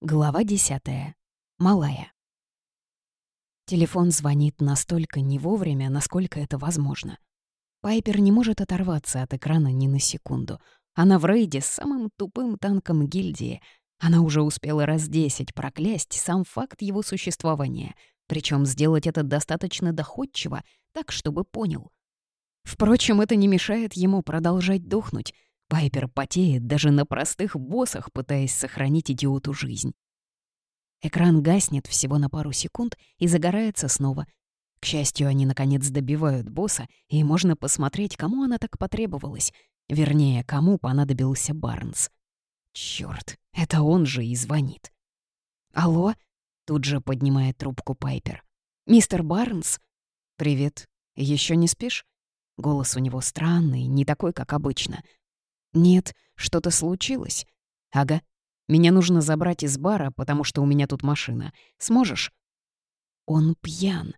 Глава десятая. Малая. Телефон звонит настолько не вовремя, насколько это возможно. Пайпер не может оторваться от экрана ни на секунду. Она в рейде с самым тупым танком гильдии. Она уже успела раз десять проклясть сам факт его существования, причем сделать это достаточно доходчиво, так, чтобы понял. Впрочем, это не мешает ему продолжать дохнуть — Пайпер потеет даже на простых боссах, пытаясь сохранить идиоту жизнь. Экран гаснет всего на пару секунд и загорается снова. К счастью, они наконец добивают босса, и можно посмотреть, кому она так потребовалась. Вернее, кому понадобился Барнс. Чёрт, это он же и звонит. «Алло?» — тут же поднимает трубку Пайпер. «Мистер Барнс?» «Привет. Еще не спишь?» Голос у него странный, не такой, как обычно — «Нет, что-то случилось?» «Ага. Меня нужно забрать из бара, потому что у меня тут машина. Сможешь?» Он пьян.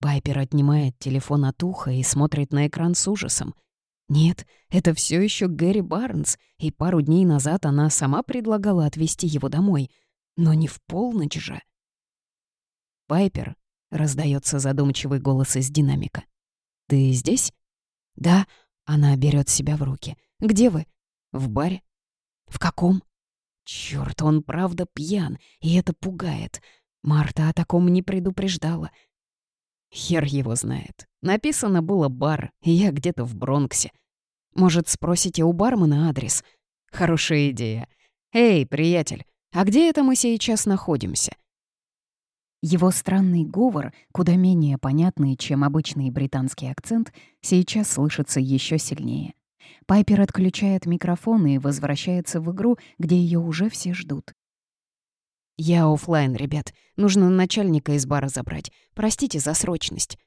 Пайпер отнимает телефон от уха и смотрит на экран с ужасом. Нет, это все еще Гэри Барнс, и пару дней назад она сама предлагала отвезти его домой. Но не в полночь же. «Пайпер», — раздается задумчивый голос из динамика. «Ты здесь?» «Да», — она берет себя в руки. «Где вы?» «В баре». «В каком?» Черт, он правда пьян, и это пугает. Марта о таком не предупреждала. Хер его знает. Написано было «бар», и я где-то в Бронксе. Может, спросите у бармена адрес? Хорошая идея. «Эй, приятель, а где это мы сейчас находимся?» Его странный говор, куда менее понятный, чем обычный британский акцент, сейчас слышится еще сильнее. Пайпер отключает микрофон и возвращается в игру, где ее уже все ждут. «Я офлайн, ребят. Нужно начальника из бара забрать. Простите за срочность».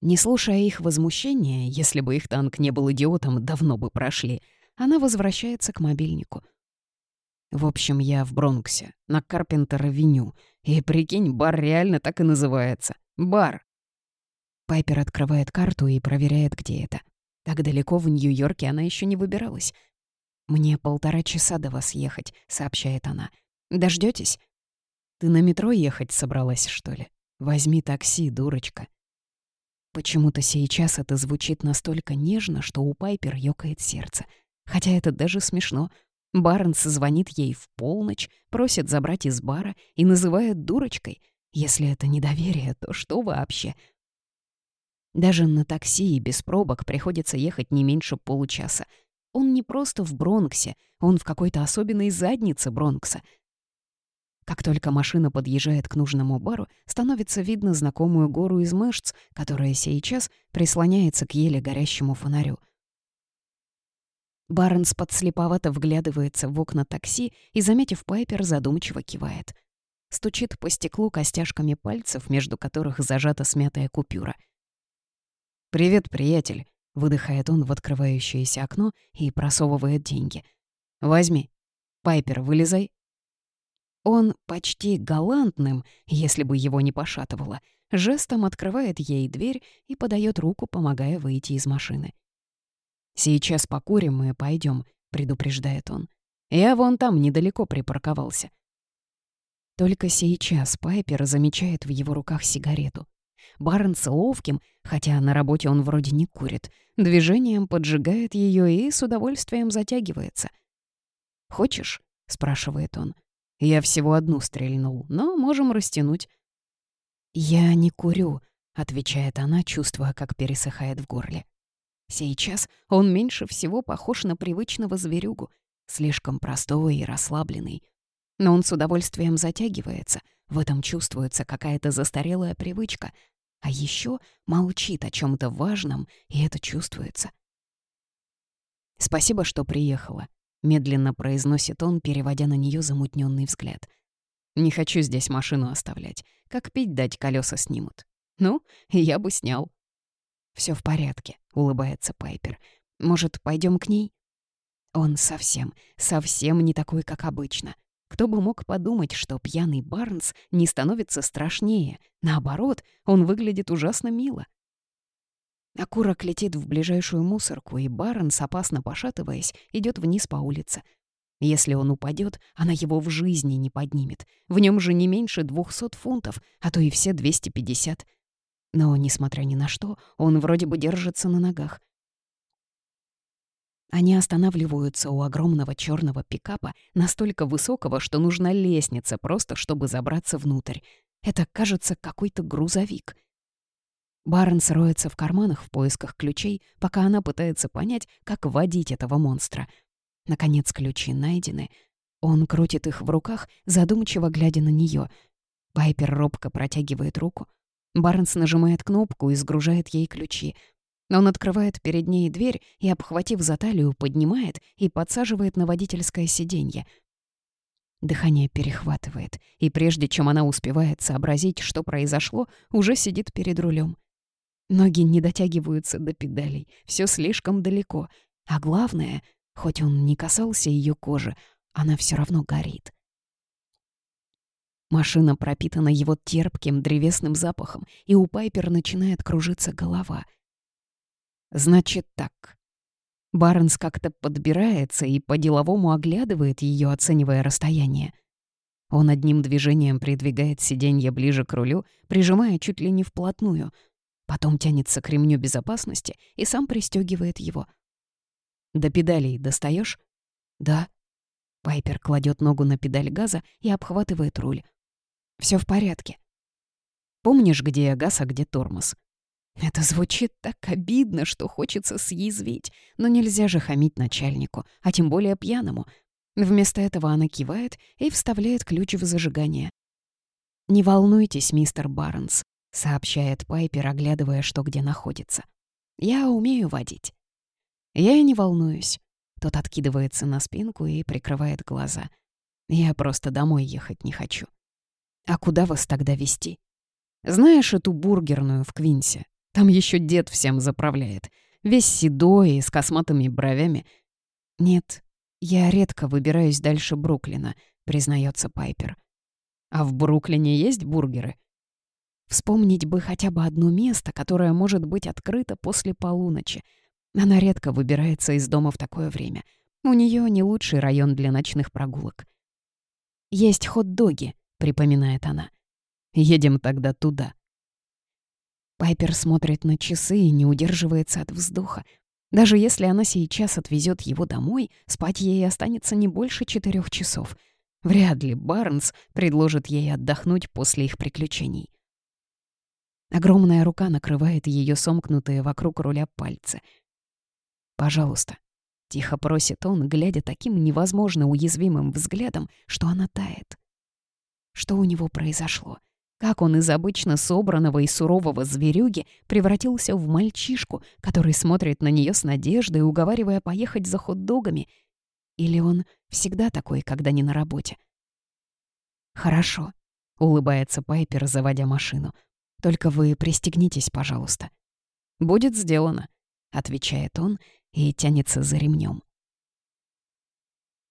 Не слушая их возмущения, если бы их танк не был идиотом, давно бы прошли, она возвращается к мобильнику. В общем, я в Бронксе, на Карпентер-авеню. И прикинь, бар реально так и называется. Бар. Пайпер открывает карту и проверяет, где это. Так далеко в Нью-Йорке она еще не выбиралась. «Мне полтора часа до вас ехать», — сообщает она. Дождетесь? «Ты на метро ехать собралась, что ли? Возьми такси, дурочка». Почему-то сейчас это звучит настолько нежно, что у Пайпер ёкает сердце. Хотя это даже смешно. Барнс звонит ей в полночь, просит забрать из бара и называет дурочкой. Если это недоверие, то что вообще? Даже на такси и без пробок приходится ехать не меньше получаса. Он не просто в Бронксе, он в какой-то особенной заднице Бронкса. Как только машина подъезжает к нужному бару, становится видно знакомую гору из мышц, которая сейчас прислоняется к еле горящему фонарю. Барнс подслеповато вглядывается в окна такси и, заметив Пайпер, задумчиво кивает. Стучит по стеклу костяшками пальцев, между которых зажата смятая купюра — «Привет, приятель», — выдыхает он в открывающееся окно и просовывает деньги. «Возьми. Пайпер, вылезай». Он почти галантным, если бы его не пошатывало, жестом открывает ей дверь и подает руку, помогая выйти из машины. «Сейчас покурим и пойдем, предупреждает он. «Я вон там недалеко припарковался». Только сейчас Пайпер замечает в его руках сигарету. Барнс ловким, хотя на работе он вроде не курит, движением поджигает ее и с удовольствием затягивается. «Хочешь?» — спрашивает он. «Я всего одну стрельнул, но можем растянуть». «Я не курю», — отвечает она, чувствуя, как пересыхает в горле. Сейчас он меньше всего похож на привычного зверюгу, слишком простой и расслабленный. Но он с удовольствием затягивается, в этом чувствуется какая-то застарелая привычка — а еще молчит о чем то важном, и это чувствуется. «Спасибо, что приехала», — медленно произносит он, переводя на нее замутненный взгляд. «Не хочу здесь машину оставлять. Как пить дать, колеса снимут. Ну, я бы снял». Все в порядке», — улыбается Пайпер. «Может, пойдем к ней?» Он совсем, совсем не такой, как обычно. Кто бы мог подумать, что пьяный Барнс не становится страшнее. Наоборот, он выглядит ужасно мило. Окурок летит в ближайшую мусорку, и Барнс, опасно пошатываясь, идет вниз по улице. Если он упадет, она его в жизни не поднимет. В нем же не меньше двухсот фунтов, а то и все 250. Но, несмотря ни на что, он вроде бы держится на ногах. Они останавливаются у огромного черного пикапа, настолько высокого, что нужна лестница просто, чтобы забраться внутрь. Это, кажется, какой-то грузовик. Барнс роется в карманах в поисках ключей, пока она пытается понять, как водить этого монстра. Наконец ключи найдены. Он крутит их в руках, задумчиво глядя на нее. Пайпер робко протягивает руку. Барнс нажимает кнопку и сгружает ей ключи — он открывает перед ней дверь и, обхватив за талию, поднимает и подсаживает на водительское сиденье. Дыхание перехватывает, и прежде чем она успевает сообразить, что произошло, уже сидит перед рулем. Ноги не дотягиваются до педалей, все слишком далеко. А главное, хоть он не касался ее кожи, она все равно горит. Машина пропитана его терпким древесным запахом, и у Пайпер начинает кружиться голова — Значит так. Барнс как-то подбирается и по-деловому оглядывает ее, оценивая расстояние. Он одним движением придвигает сиденье ближе к рулю, прижимая чуть ли не вплотную. Потом тянется к ремню безопасности и сам пристегивает его. «До педалей достаешь? «Да». Пайпер кладет ногу на педаль газа и обхватывает руль. Все в порядке. Помнишь, где газ, а где тормоз? Это звучит так обидно, что хочется съязвить, но нельзя же хамить начальнику, а тем более пьяному. Вместо этого она кивает и вставляет ключ в зажигание. «Не волнуйтесь, мистер Барнс», — сообщает Пайпер, оглядывая, что где находится. «Я умею водить». «Я и не волнуюсь». Тот откидывается на спинку и прикрывает глаза. «Я просто домой ехать не хочу». «А куда вас тогда везти?» «Знаешь эту бургерную в Квинсе? Там еще дед всем заправляет. Весь седой и с косматыми бровями. Нет, я редко выбираюсь дальше Бруклина, признается Пайпер. А в Бруклине есть бургеры? Вспомнить бы хотя бы одно место, которое может быть открыто после полуночи. Она редко выбирается из дома в такое время. У нее не лучший район для ночных прогулок. «Есть хот-доги», — припоминает она. «Едем тогда туда», Пайпер смотрит на часы и не удерживается от вздоха. Даже если она сейчас отвезет его домой, спать ей останется не больше четырех часов. Вряд ли Барнс предложит ей отдохнуть после их приключений. Огромная рука накрывает ее сомкнутые вокруг руля пальцы. «Пожалуйста», — тихо просит он, глядя таким невозможно уязвимым взглядом, что она тает. Что у него произошло? Как он из обычно собранного и сурового зверюги превратился в мальчишку, который смотрит на нее с надеждой, уговаривая поехать за хот-догами? Или он всегда такой, когда не на работе? «Хорошо», — улыбается Пайпер, заводя машину. «Только вы пристегнитесь, пожалуйста». «Будет сделано», — отвечает он и тянется за ремнем.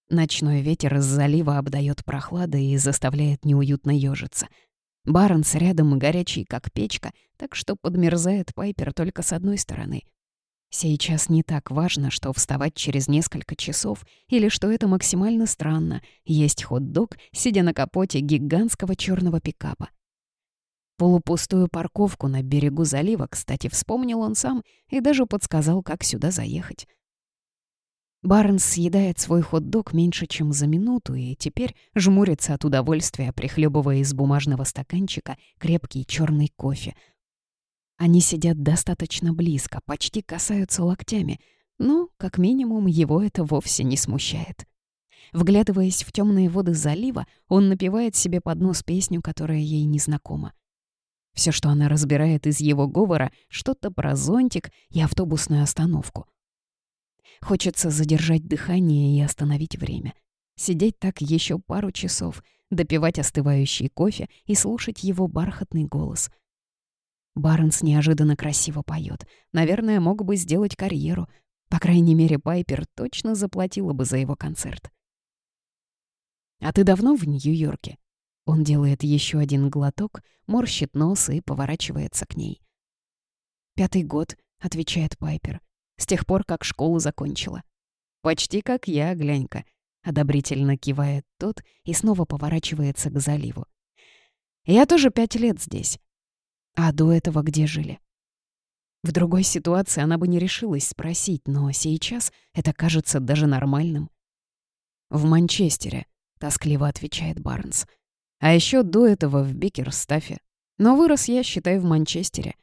Ночной ветер из залива обдает прохладой и заставляет неуютно ёжиться — Барнс рядом горячий, как печка, так что подмерзает Пайпер только с одной стороны. Сейчас не так важно, что вставать через несколько часов, или что это максимально странно — есть хот-дог, сидя на капоте гигантского черного пикапа. Полупустую парковку на берегу залива, кстати, вспомнил он сам и даже подсказал, как сюда заехать. Барнс съедает свой хот-дог меньше, чем за минуту, и теперь жмурится от удовольствия, прихлебывая из бумажного стаканчика крепкий черный кофе. Они сидят достаточно близко, почти касаются локтями, но, как минимум, его это вовсе не смущает. Вглядываясь в темные воды залива, он напевает себе под нос песню, которая ей незнакома. Все, что она разбирает из его говора, что-то про зонтик и автобусную остановку — Хочется задержать дыхание и остановить время. Сидеть так еще пару часов, допивать остывающий кофе и слушать его бархатный голос. Барнс неожиданно красиво поет. Наверное, мог бы сделать карьеру. По крайней мере, Пайпер точно заплатила бы за его концерт. «А ты давно в Нью-Йорке?» Он делает еще один глоток, морщит нос и поворачивается к ней. «Пятый год», — отвечает Пайпер с тех пор, как школу закончила. Почти как я, глянь-ка. — одобрительно кивает тот и снова поворачивается к заливу. «Я тоже пять лет здесь. А до этого где жили?» В другой ситуации она бы не решилась спросить, но сейчас это кажется даже нормальным. «В Манчестере», — тоскливо отвечает Барнс. «А еще до этого в Бикерстафе. Но вырос я, считай, в Манчестере.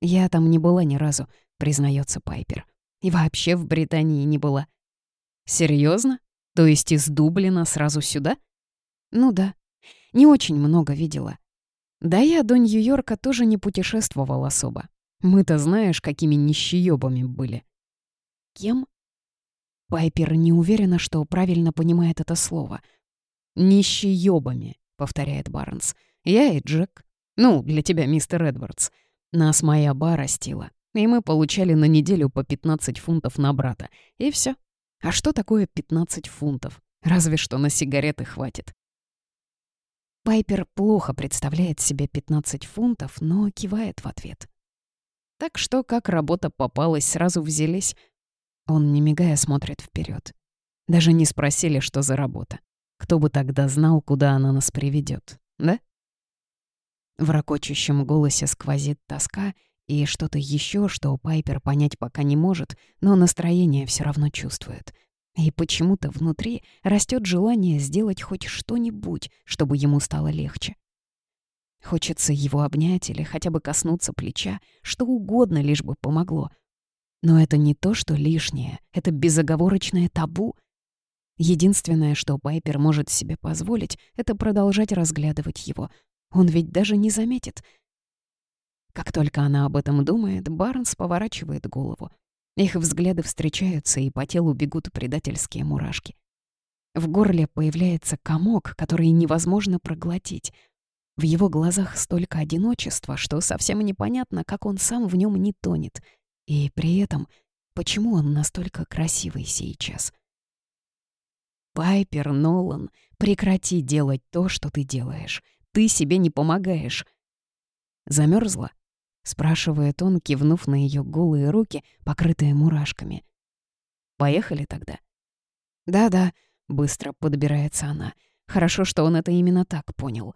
Я там не была ни разу, признается Пайпер. И вообще в Британии не была. Серьезно? То есть из Дублина сразу сюда? Ну да. Не очень много видела. Да я до Нью-Йорка тоже не путешествовал особо. Мы-то знаешь, какими нищеёбами были. Кем? Пайпер не уверена, что правильно понимает это слово. «Нищеёбами», — повторяет Барнс. «Я и Джек. Ну, для тебя, мистер Эдвардс. Нас моя ба растила, и мы получали на неделю по 15 фунтов на брата. И все. А что такое 15 фунтов? Разве что на сигареты хватит. Пайпер плохо представляет себе 15 фунтов, но кивает в ответ. Так что, как работа попалась, сразу взялись. Он, не мигая, смотрит вперед. Даже не спросили, что за работа. Кто бы тогда знал, куда она нас приведет, да? В ракочущем голосе сквозит тоска и что-то еще, что Пайпер понять пока не может, но настроение все равно чувствует. И почему-то внутри растет желание сделать хоть что-нибудь, чтобы ему стало легче. Хочется его обнять или хотя бы коснуться плеча, что угодно, лишь бы помогло. Но это не то, что лишнее, это безоговорочное табу. Единственное, что Пайпер может себе позволить, это продолжать разглядывать его — он ведь даже не заметит. Как только она об этом думает, Барнс поворачивает голову. Их взгляды встречаются, и по телу бегут предательские мурашки. В горле появляется комок, который невозможно проглотить. В его глазах столько одиночества, что совсем непонятно, как он сам в нем не тонет. И при этом, почему он настолько красивый сейчас? «Пайпер, Нолан, прекрати делать то, что ты делаешь ты себе не помогаешь. Замерзла? Спрашивает он, кивнув на ее голые руки, покрытые мурашками. Поехали тогда. Да-да, быстро подбирается она. Хорошо, что он это именно так понял.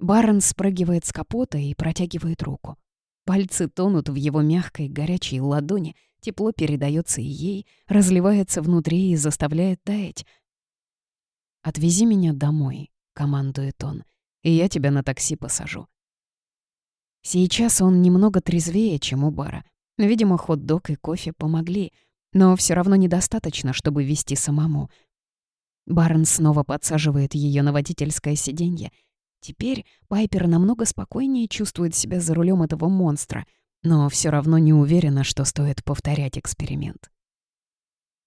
Барон спрыгивает с капота и протягивает руку. Пальцы тонут в его мягкой, горячей ладони, тепло передается и ей, разливается внутри и заставляет таять. «Отвези меня домой», — командует он и я тебя на такси посажу». Сейчас он немного трезвее, чем у бара. Видимо, хот-дог и кофе помогли, но все равно недостаточно, чтобы вести самому. Барн снова подсаживает ее на водительское сиденье. Теперь Пайпер намного спокойнее чувствует себя за рулем этого монстра, но все равно не уверена, что стоит повторять эксперимент.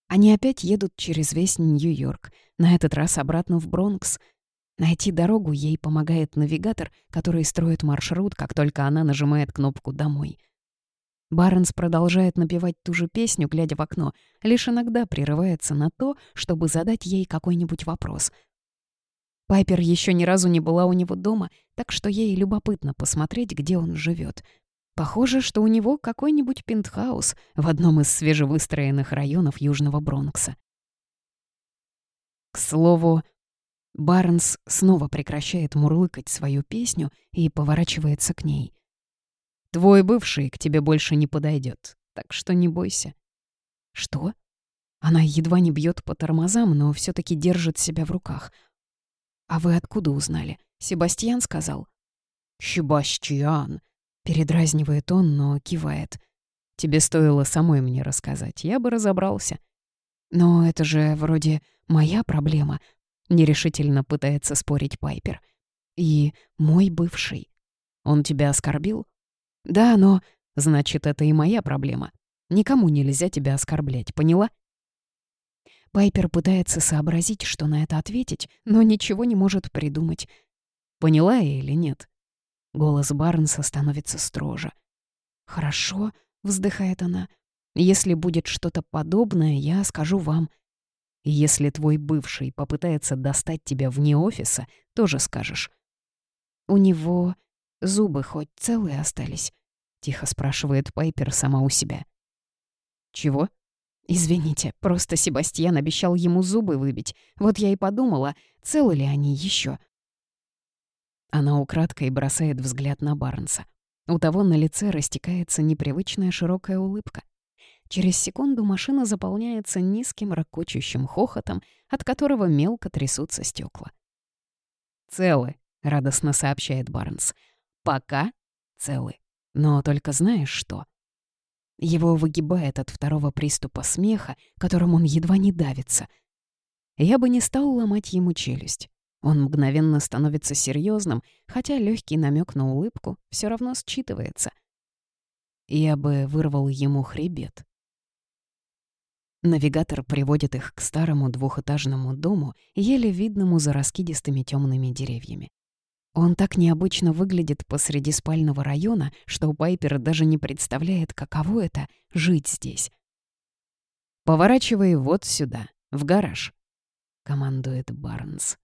Они опять едут через весь Нью-Йорк, на этот раз обратно в Бронкс — Найти дорогу ей помогает навигатор, который строит маршрут, как только она нажимает кнопку «Домой». Барнс продолжает напевать ту же песню, глядя в окно, лишь иногда прерывается на то, чтобы задать ей какой-нибудь вопрос. Пайпер еще ни разу не была у него дома, так что ей любопытно посмотреть, где он живет. Похоже, что у него какой-нибудь пентхаус в одном из свежевыстроенных районов Южного Бронкса. К слову, Барнс снова прекращает мурлыкать свою песню и поворачивается к ней. «Твой бывший к тебе больше не подойдет, так что не бойся». «Что?» Она едва не бьет по тормозам, но все таки держит себя в руках. «А вы откуда узнали? Себастьян сказал?» «Себастьян!» — передразнивает он, но кивает. «Тебе стоило самой мне рассказать, я бы разобрался». «Но это же вроде моя проблема», — нерешительно пытается спорить Пайпер. «И мой бывший. Он тебя оскорбил?» «Да, но... Значит, это и моя проблема. Никому нельзя тебя оскорблять, поняла?» Пайпер пытается сообразить, что на это ответить, но ничего не может придумать. Поняла я или нет? Голос Барнса становится строже. «Хорошо», — вздыхает она. «Если будет что-то подобное, я скажу вам. И если твой бывший попытается достать тебя вне офиса, тоже скажешь. «У него зубы хоть целые остались?» — тихо спрашивает Пайпер сама у себя. «Чего?» Извините, просто Себастьян обещал ему зубы выбить. Вот я и подумала, целы ли они еще. Она украдкой бросает взгляд на Барнса. У того на лице растекается непривычная широкая улыбка. Через секунду машина заполняется низким ракочущим хохотом, от которого мелко трясутся стекла. «Целы», — радостно сообщает Барнс. «Пока целы. Но только знаешь что?» Его выгибает от второго приступа смеха, которым он едва не давится. Я бы не стал ломать ему челюсть. Он мгновенно становится серьезным, хотя легкий намек на улыбку все равно считывается. Я бы вырвал ему хребет. Навигатор приводит их к старому двухэтажному дому, еле видному за раскидистыми темными деревьями. Он так необычно выглядит посреди спального района, что Пайпер даже не представляет, каково это — жить здесь. «Поворачивай вот сюда, в гараж», — командует Барнс.